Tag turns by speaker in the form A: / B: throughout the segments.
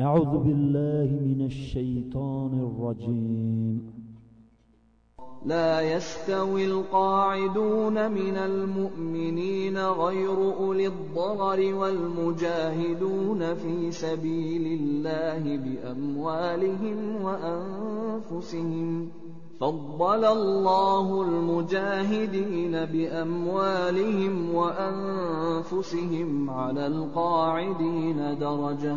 A: أعوذ بالله من الشيطان الرجيم.
B: لا يستوي القاعدون من المؤمنين غير أولي الضرر والمجاهدون في سبيل الله بأموالهم وأنفسهم. فضل الله المجاهدين بأموالهم وأنفسهم على القاعدين درجة.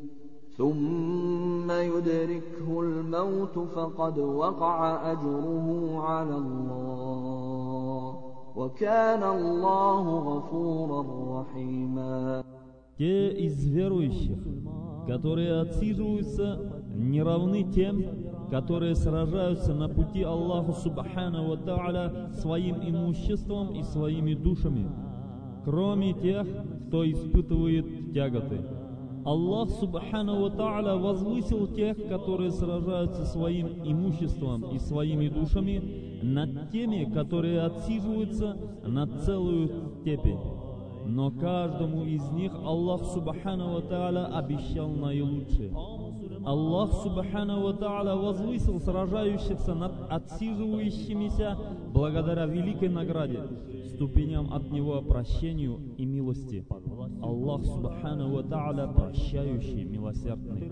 B: ثم يدركه الموت فقد وقع أجره على الله وكان الله غفورا رحيما
C: Те из верующих, которые отсиживаются, не равны тем, которые сражаются на пути Аллаху Субхану Ва Та'аля своим имуществом и своими душами, кроме тех, кто испытывает тяготы. Аллах Субхану Та'аля возвысил тех, которые сражаются своим имуществом и своими душами над теми, которые отсиживаются на целую степень. Но каждому из них Аллах Субхану Тааля обещал наилучшее. Аллах Субхану Тааля возвысил сражающихся над отсиживающимися благодаря великой награде, ступеням от Него прощению и милости. Аллах Субхану Ва Тааля прощающий, милосердный.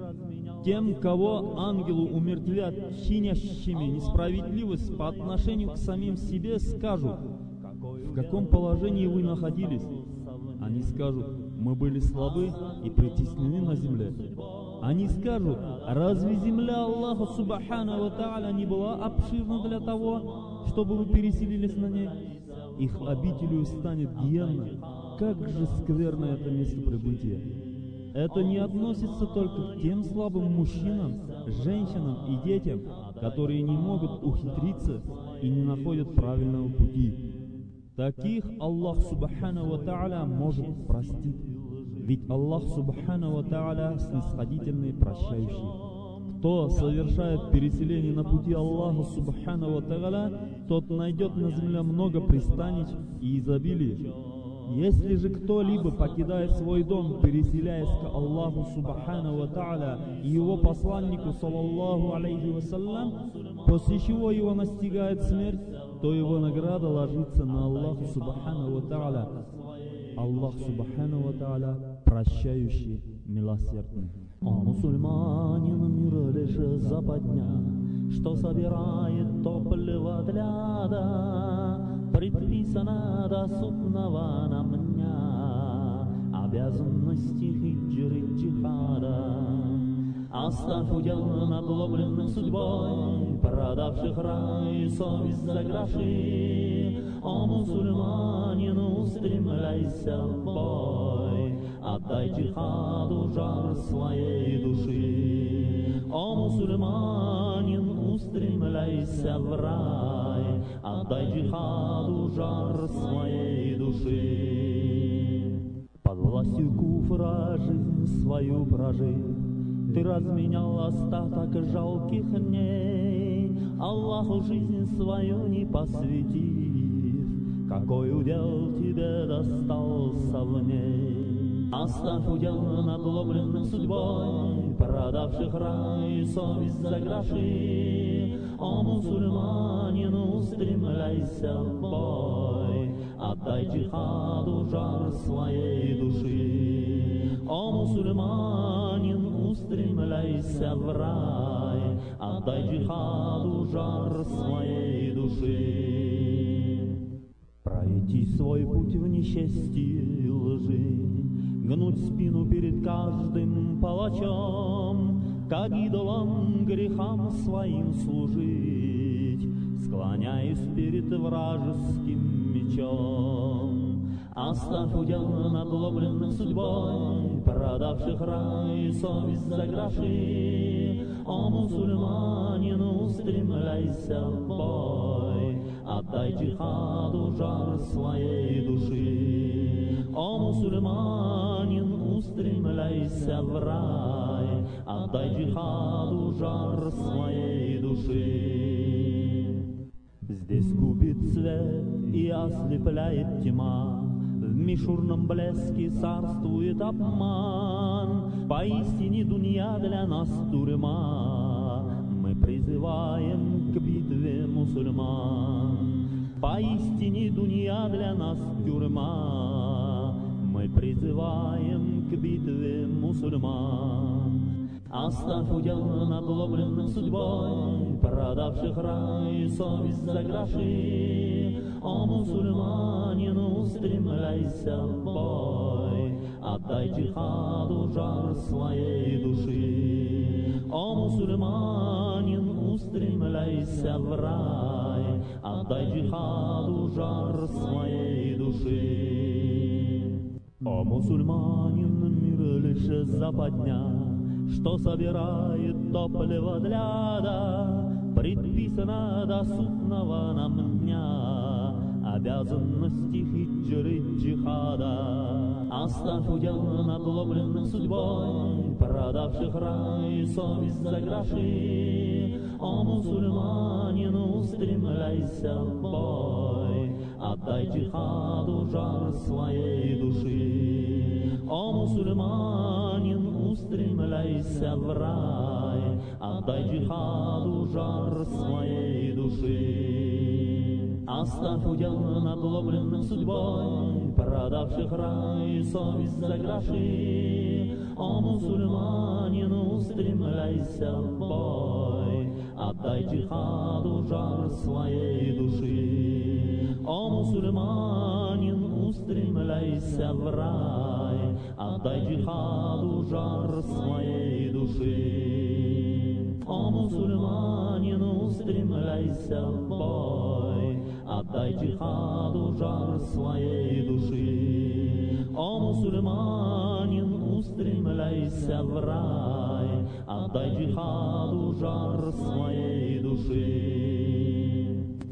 C: Тем, кого ангелу умертвят чинящими несправедливость по отношению к самим себе, скажут, в каком положении вы находились? Они скажут, мы были слабы и притеснены на земле. Они скажут, разве земля Аллаха Субхану Ва Тааля не была обширна для того, чтобы вы переселились на ней? Их обителью станет гиенна. Как же скверно это место прибытия. Это не относится только к тем слабым мужчинам, женщинам и детям, которые не могут ухитриться и не находят правильного пути. Таких Аллах Субхану Ва Тааля может простить. Ведь Аллах Субхану Ва Тааля снисходительный прощающий. Кто совершает переселение на пути Аллаха Субхану Ва Тааля, тот найдет на земле много пристанищ и изобилий. Если же кто-либо покидает свой дом, переселяясь к Аллаху Субхану Ва Тааля и его посланнику, саллаллаху алейхи вассалям, после чего его настигает смерть, то его награда ложится на Аллаха Субхану Ва Тааля. Аллах Субхану Ва Тааля прощающий, милосердный.
A: О мусульманин мир лишь западня, Что собирает топливо для ада, Предписано до судного нам дня Обязанности хиджры джихада. Оставь удел надломленным судьбой, Продавших рай совесть за гроши,
C: О мусульманин, устремляйся в бой, Отдай джихаду жар своей души. О мусульманин, устремляйся в рай, Отдай джихаду жар своей души. Под властью куфра жизнь свою прожив, Ты разменял остаток жалких дней, Аллаху жизнь свою не посвятив, Какой удел тебе достался в ней. Оставь удел надломленных судьбой, Продавших рай совесть за гроши. О, мусульманин, устремляйся в бой, Отдай джихаду жар своей души. О, мусульманин, устремляйся в рай, Отдай джихаду жар своей души. Пройти свой путь в несчастье и лжи, Гнуть спину перед каждым палачом, Как идолам грехам своим служить, Склоняясь перед вражеским мечом. Оставь удел надломленных судьбой, Продавших рай совесть за гроши. О, мусульманин, устремляйся в бой, Отдай джихаду жар своей души. О, мусульманин, устремляйся в рай, Отдай джихаду жар своей души. Здесь губит свет и ослепляет тьма, В мишурном блеске царствует обман. Поистине дунья для нас тюрьма, Мы призываем к битве мусульман. Поистине дунья для нас тюрьма, Мы призываем к битве мусульман. Оставь удел надломленных судьбой, Продавших рай совесть за гроши. О, мусульманин, устремляйся в бой, Отдай джихаду жар своей души. О, мусульманин, устремляйся в рай, Отдай джихаду жар своей души. О, мусульманин, мир лишь западня, Что собирает топливо для ада, Предписано до судного нам дня. Обязанности хиджры джихада. Оставь удел надломленных судьбой, Продавших рай совесть за гроши. О, мусульманин, устремляйся в бой, Отдай джихаду жар своей души. О, мусульманин, устремляйся в рай, Отдай джихаду жар своей души. Оставь удел надломленных судьбой, Продавших рай совесть за гроши. О, мусульманин, устремляйся в бой, Отдай джихаду жар своей души. О, мусульманин, устремляйся в рай, Отдай джихаду жар своей души. О, мусульманин, устремляйся в бой, Отдай джихаду жар своей души. О, мусульманин, устремляйся в рай, Отдай джихаду жар своей души.